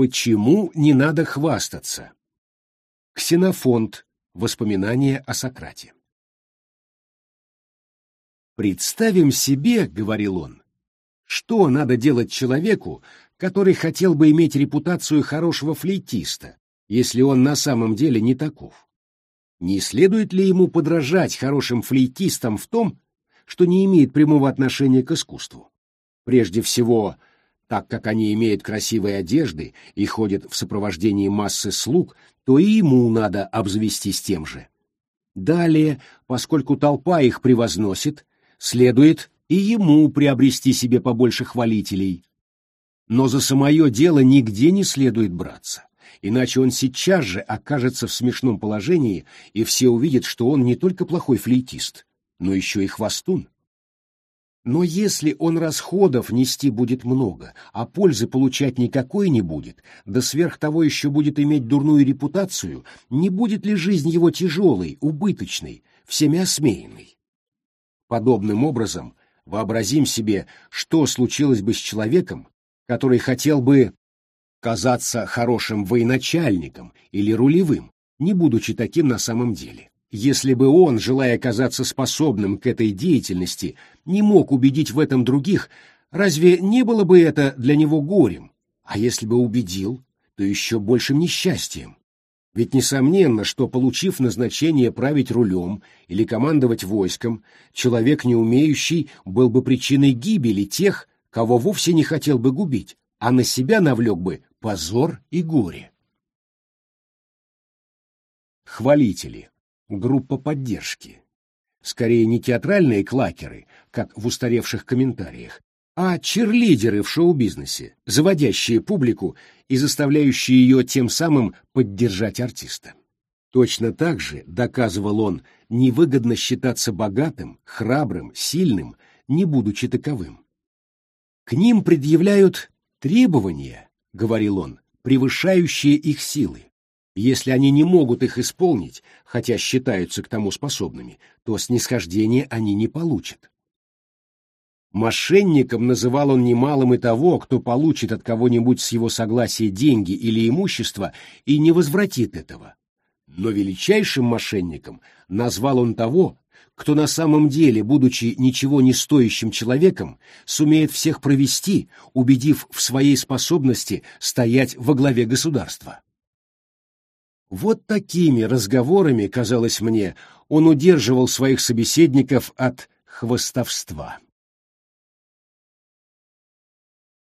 Почему не надо хвастаться? Ксенофонт. Воспоминания о Сократе. «Представим себе, — говорил он, — что надо делать человеку, который хотел бы иметь репутацию хорошего флейтиста, если он на самом деле не таков. Не следует ли ему подражать хорошим флейтистам в том, что не имеет прямого отношения к искусству? Прежде всего, так как они имеют красивые одежды и ходят в сопровождении массы слуг, то и ему надо обзавестись тем же. Далее, поскольку толпа их превозносит, следует и ему приобрести себе побольше хвалителей. Но за самое дело нигде не следует браться, иначе он сейчас же окажется в смешном положении, и все увидят, что он не только плохой флейтист, но еще и хвостун. Но если он расходов нести будет много, а пользы получать никакой не будет, да сверх того еще будет иметь дурную репутацию, не будет ли жизнь его тяжелой, убыточной, всеми осмеянной? Подобным образом вообразим себе, что случилось бы с человеком, который хотел бы казаться хорошим военачальником или рулевым, не будучи таким на самом деле. Если бы он, желая казаться способным к этой деятельности, не мог убедить в этом других, разве не было бы это для него горем? А если бы убедил, то еще большим несчастьем. Ведь несомненно, что, получив назначение править рулем или командовать войском, человек, не умеющий, был бы причиной гибели тех, кого вовсе не хотел бы губить, а на себя навлек бы позор и горе. Хвалители. Группа поддержки. Скорее не театральные клакеры, как в устаревших комментариях, а черлидеры в шоу-бизнесе, заводящие публику и заставляющие ее тем самым поддержать артиста. Точно так же, доказывал он, невыгодно считаться богатым, храбрым, сильным, не будучи таковым. К ним предъявляют требования, говорил он, превышающие их силы. Если они не могут их исполнить, хотя считаются к тому способными, то снисхождения они не получат. Мошенником называл он немалым и того, кто получит от кого-нибудь с его согласия деньги или имущество и не возвратит этого. Но величайшим мошенником назвал он того, кто на самом деле, будучи ничего не стоящим человеком, сумеет всех провести, убедив в своей способности стоять во главе государства. Вот такими разговорами, казалось мне, он удерживал своих собеседников от хвостовства.